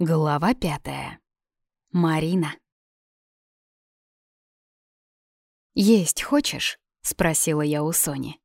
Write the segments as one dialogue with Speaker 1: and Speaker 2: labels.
Speaker 1: Глава пятая. Марина. «Есть хочешь?» — спросила я у Сони.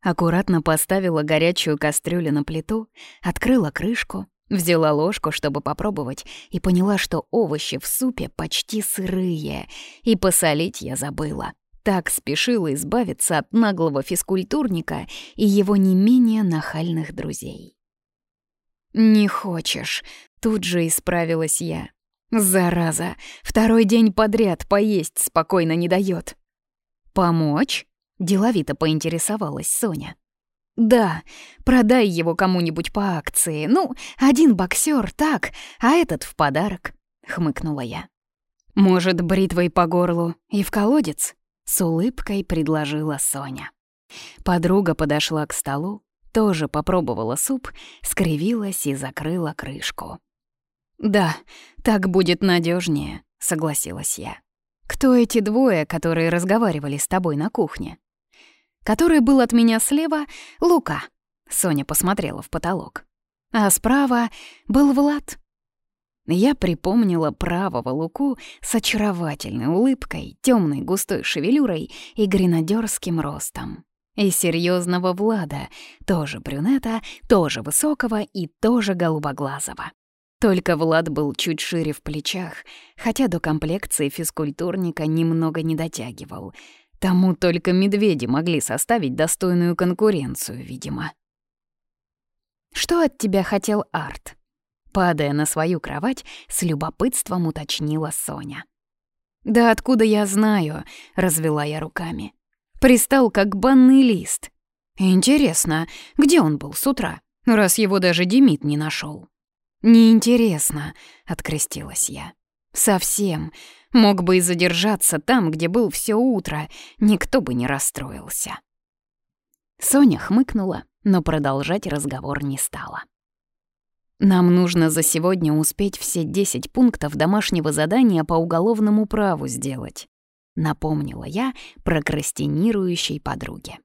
Speaker 1: Аккуратно поставила горячую кастрюлю на плиту, открыла крышку, взяла ложку, чтобы попробовать, и поняла, что овощи в супе почти сырые, и посолить я забыла. Так спешила избавиться от наглого физкультурника и его не менее нахальных друзей. «Не хочешь», Тут же исправилась я. Зараза, второй день подряд поесть спокойно не дает. «Помочь?» — деловито поинтересовалась Соня. «Да, продай его кому-нибудь по акции. Ну, один боксер так, а этот в подарок», — хмыкнула я. «Может, бритвой по горлу и в колодец?» — с улыбкой предложила Соня. Подруга подошла к столу, тоже попробовала суп, скривилась и закрыла крышку. «Да, так будет надежнее, согласилась я. «Кто эти двое, которые разговаривали с тобой на кухне?» «Который был от меня слева — Лука», — Соня посмотрела в потолок. «А справа был Влад». Я припомнила правого Луку с очаровательной улыбкой, темной густой шевелюрой и гренадерским ростом. И серьезного Влада, тоже брюнета, тоже высокого и тоже голубоглазого. Только Влад был чуть шире в плечах, хотя до комплекции физкультурника немного не дотягивал. Тому только медведи могли составить достойную конкуренцию, видимо. «Что от тебя хотел Арт?» Падая на свою кровать, с любопытством уточнила Соня. «Да откуда я знаю?» — развела я руками. Пристал, как банный лист. Интересно, где он был с утра, раз его даже Демид не нашел? «Неинтересно», — открестилась я. «Совсем. Мог бы и задержаться там, где был все утро, никто бы не расстроился». Соня хмыкнула, но продолжать разговор не стала. «Нам нужно за сегодня успеть все 10 пунктов домашнего задания по уголовному праву сделать», — напомнила я прокрастинирующей подруге.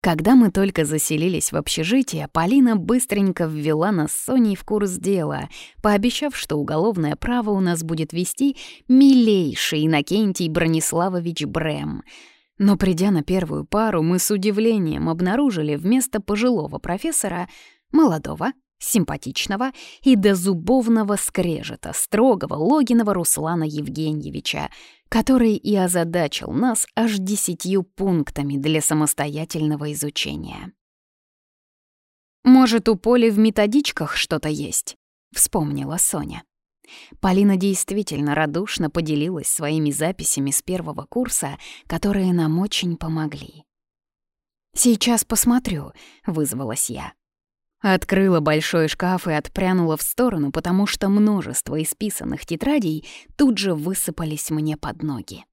Speaker 1: Когда мы только заселились в общежитие, Полина быстренько ввела нас с Соней в курс дела, пообещав, что уголовное право у нас будет вести милейший Иннокентий Брониславович Брэм. Но придя на первую пару, мы с удивлением обнаружили вместо пожилого профессора молодого, симпатичного и до зубовного скрежета строгого Логинова Руслана Евгеньевича, который и озадачил нас аж десятью пунктами для самостоятельного изучения. «Может, у Поли в методичках что-то есть?» — вспомнила Соня. Полина действительно радушно поделилась своими записями с первого курса, которые нам очень помогли. «Сейчас посмотрю», — вызвалась я. Открыла большой шкаф и отпрянула в сторону, потому что множество исписанных тетрадей тут же высыпались мне под ноги.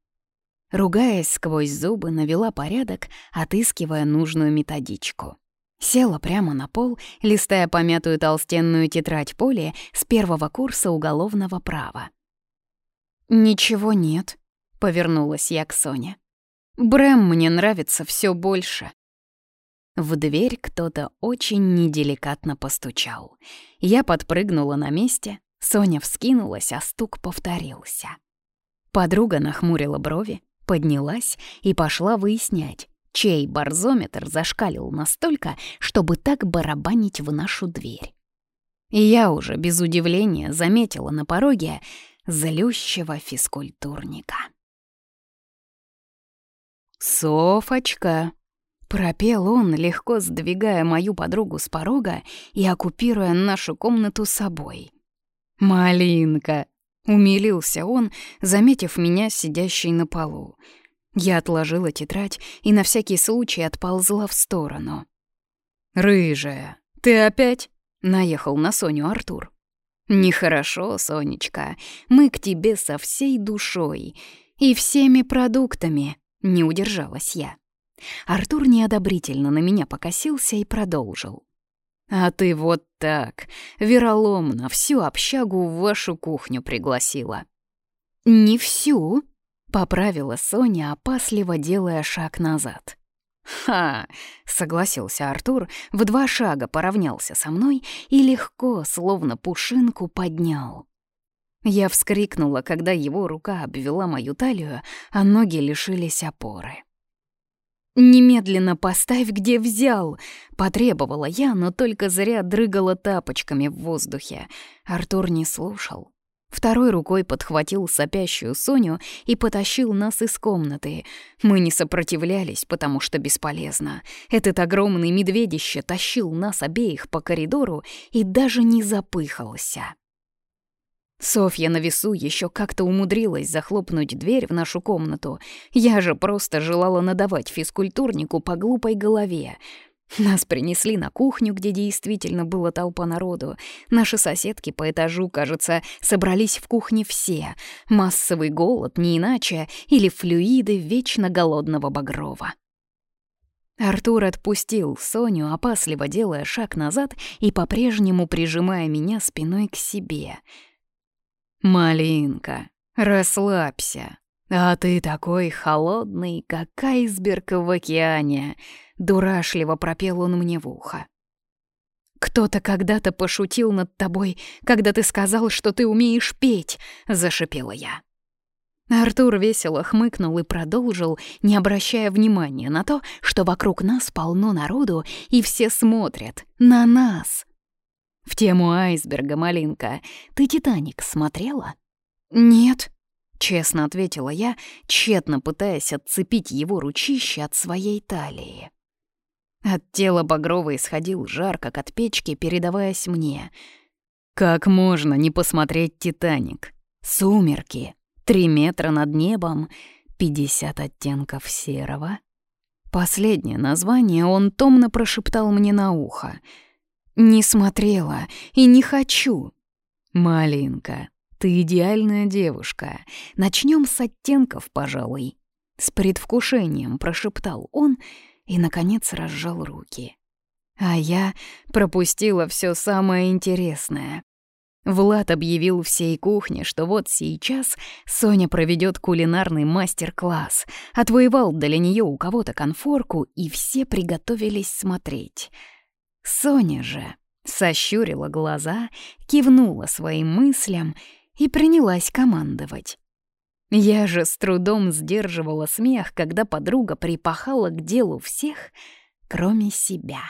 Speaker 1: Ругаясь сквозь зубы, навела порядок, отыскивая нужную методичку. Села прямо на пол, листая помятую толстенную тетрадь Поли с первого курса уголовного права. «Ничего нет», — повернулась я к Соне. «Брэм мне нравится все больше». В дверь кто-то очень неделикатно постучал. Я подпрыгнула на месте, Соня вскинулась, а стук повторился. Подруга нахмурила брови, поднялась и пошла выяснять, чей барзометр зашкалил настолько, чтобы так барабанить в нашу дверь. И я уже без удивления заметила на пороге злющего физкультурника. «Софочка!» Пропел он, легко сдвигая мою подругу с порога и оккупируя нашу комнату собой. «Малинка!» — умилился он, заметив меня, сидящей на полу. Я отложила тетрадь и на всякий случай отползла в сторону. «Рыжая, ты опять?» — наехал на Соню Артур. «Нехорошо, Сонечка, мы к тебе со всей душой и всеми продуктами», — не удержалась я. Артур неодобрительно на меня покосился и продолжил. «А ты вот так, вероломно, всю общагу в вашу кухню пригласила». «Не всю», — поправила Соня, опасливо делая шаг назад. «Ха!» — согласился Артур, в два шага поравнялся со мной и легко, словно пушинку, поднял. Я вскрикнула, когда его рука обвела мою талию, а ноги лишились опоры. «Немедленно поставь, где взял!» — потребовала я, но только зря дрыгала тапочками в воздухе. Артур не слушал. Второй рукой подхватил сопящую Соню и потащил нас из комнаты. Мы не сопротивлялись, потому что бесполезно. Этот огромный медведище тащил нас обеих по коридору и даже не запыхался. Софья на весу еще как-то умудрилась захлопнуть дверь в нашу комнату. Я же просто желала надавать физкультурнику по глупой голове. Нас принесли на кухню, где действительно была толпа народу. Наши соседки по этажу, кажется, собрались в кухне все. Массовый голод, не иначе, или флюиды вечно голодного Багрова. Артур отпустил Соню, опасливо делая шаг назад и по-прежнему прижимая меня спиной к себе — «Малинка, расслабься. А ты такой холодный, как айсберг в океане», — дурашливо пропел он мне в ухо. «Кто-то когда-то пошутил над тобой, когда ты сказал, что ты умеешь петь», — зашипела я. Артур весело хмыкнул и продолжил, не обращая внимания на то, что вокруг нас полно народу, и все смотрят на нас. В тему айсберга, Малинка, ты «Титаник» смотрела? Нет, честно ответила я, тщетно пытаясь отцепить его ручище от своей талии. От тела Багрова исходил жар, как от печки, передаваясь мне. Как можно не посмотреть «Титаник»? Сумерки, три метра над небом, пятьдесят оттенков серого. Последнее название он томно прошептал мне на ухо — не смотрела и не хочу. Малинка, ты идеальная девушка. Начнем с оттенков, пожалуй. С предвкушением прошептал он и, наконец, разжал руки. А я пропустила все самое интересное. Влад объявил всей кухне, что вот сейчас Соня проведет кулинарный мастер-класс, отвоевал для нее у кого-то конфорку, и все приготовились смотреть — Соня же сощурила глаза, кивнула своим мыслям и принялась командовать. Я же с трудом сдерживала смех, когда подруга припахала к делу всех, кроме себя.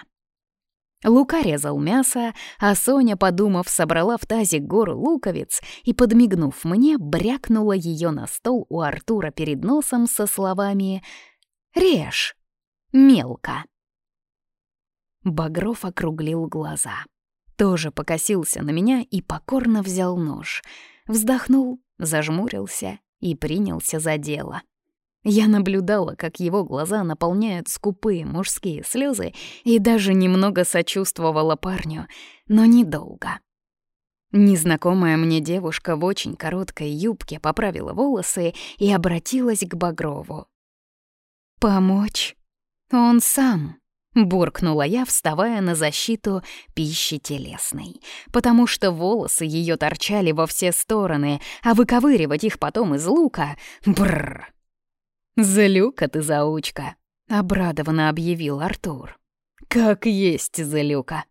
Speaker 1: Лука резал мясо, а Соня, подумав, собрала в тазик гору луковиц и, подмигнув мне, брякнула ее на стол у Артура перед носом со словами «Режь! Мелко!» Багров округлил глаза. Тоже покосился на меня и покорно взял нож. Вздохнул, зажмурился и принялся за дело. Я наблюдала, как его глаза наполняют скупые мужские слезы и даже немного сочувствовала парню, но недолго. Незнакомая мне девушка в очень короткой юбке поправила волосы и обратилась к Багрову. «Помочь? Он сам». Буркнула я, вставая на защиту пищи телесной, потому что волосы ее торчали во все стороны, а выковыривать их потом из лука — бррр. «Злюка ты, заучка!» — обрадованно объявил Артур. «Как есть злюка!»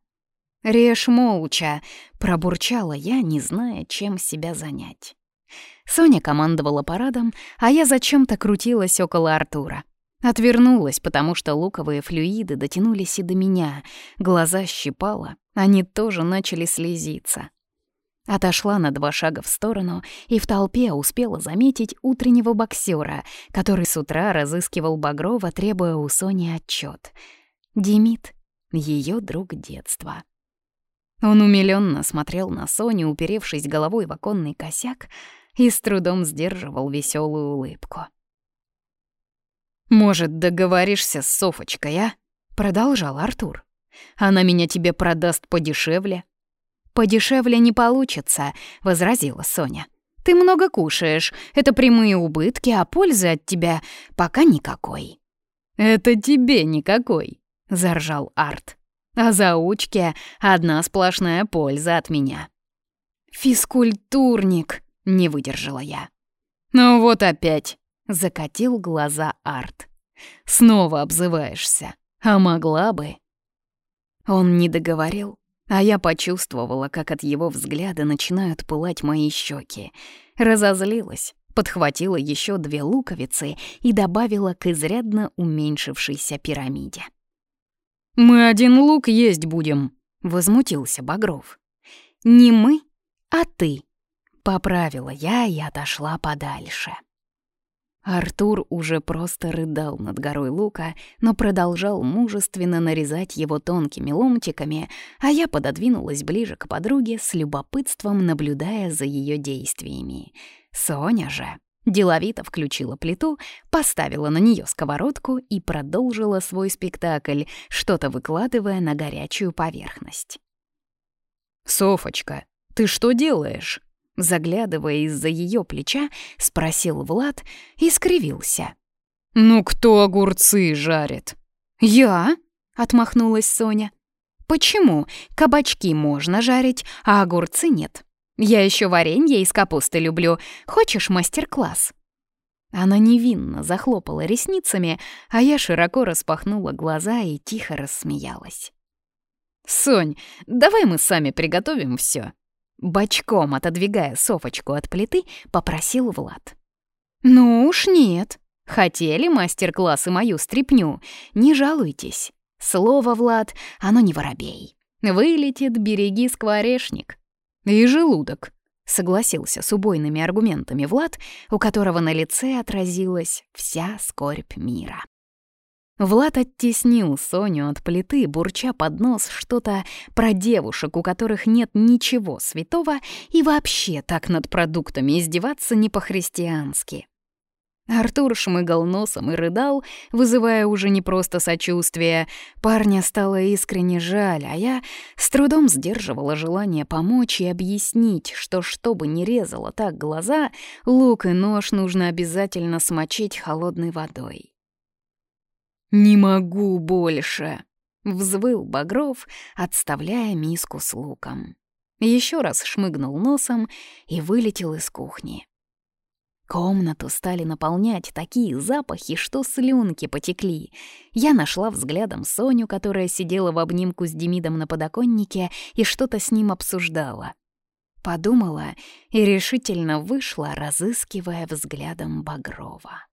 Speaker 1: «Режь молча!» — пробурчала я, не зная, чем себя занять. Соня командовала парадом, а я зачем-то крутилась около Артура. Отвернулась, потому что луковые флюиды дотянулись и до меня. Глаза щипало, они тоже начали слезиться. Отошла на два шага в сторону и в толпе успела заметить утреннего боксера, который с утра разыскивал Багрова, требуя у Сони отчет. Демид — ее друг детства. Он умилённо смотрел на Соню, уперевшись головой в оконный косяк, и с трудом сдерживал веселую улыбку. «Может, договоришься с Софочкой, а?» — продолжал Артур. «Она меня тебе продаст подешевле». «Подешевле не получится», — возразила Соня. «Ты много кушаешь, это прямые убытки, а пользы от тебя пока никакой». «Это тебе никакой», — заржал Арт. «А заучке одна сплошная польза от меня».
Speaker 2: «Физкультурник», — не выдержала я.
Speaker 1: «Ну вот опять», Закатил глаза Арт. снова обзываешься. А могла бы». Он не договорил, а я почувствовала, как от его взгляда начинают пылать мои щеки. Разозлилась, подхватила еще две луковицы и добавила к изрядно уменьшившейся пирамиде. «Мы один лук есть будем», — возмутился Багров. «Не мы, а ты», — поправила я и отошла подальше. Артур уже просто рыдал над горой лука, но продолжал мужественно нарезать его тонкими ломтиками, а я пододвинулась ближе к подруге с любопытством, наблюдая за ее действиями. Соня же деловито включила плиту, поставила на нее сковородку и продолжила свой спектакль, что-то выкладывая на горячую поверхность. «Софочка, ты что делаешь?» Заглядывая из-за ее плеча, спросил Влад и скривился. «Ну кто огурцы жарит?» «Я?» — отмахнулась Соня. «Почему? Кабачки можно жарить, а огурцы нет. Я еще варенье из капусты люблю. Хочешь мастер-класс?» Она невинно захлопала ресницами, а я широко распахнула глаза и тихо рассмеялась. «Сонь, давай мы сами приготовим все. Бочком отодвигая Софочку от плиты, попросил Влад. «Ну уж нет. Хотели мастер-класс и мою стряпню? Не жалуйтесь. Слово, Влад, оно не воробей. Вылетит, береги скворечник. И желудок», — согласился с убойными аргументами Влад, у которого на лице отразилась вся скорбь мира. Влад оттеснил Соню от плиты, бурча под нос что-то про девушек, у которых нет ничего святого, и вообще так над продуктами издеваться не по-христиански. Артур шмыгал носом и рыдал, вызывая уже не просто сочувствие. Парня стало искренне жаль, а я с трудом сдерживала желание помочь и объяснить, что чтобы не резало так глаза, лук и нож нужно обязательно смочить холодной водой. «Не могу больше!» — взвыл Багров, отставляя миску с луком. Еще раз шмыгнул носом и вылетел из кухни. Комнату стали наполнять такие запахи, что слюнки потекли. Я нашла взглядом Соню, которая сидела в обнимку с Демидом на подоконнике и что-то с ним обсуждала. Подумала и решительно вышла, разыскивая взглядом Багрова.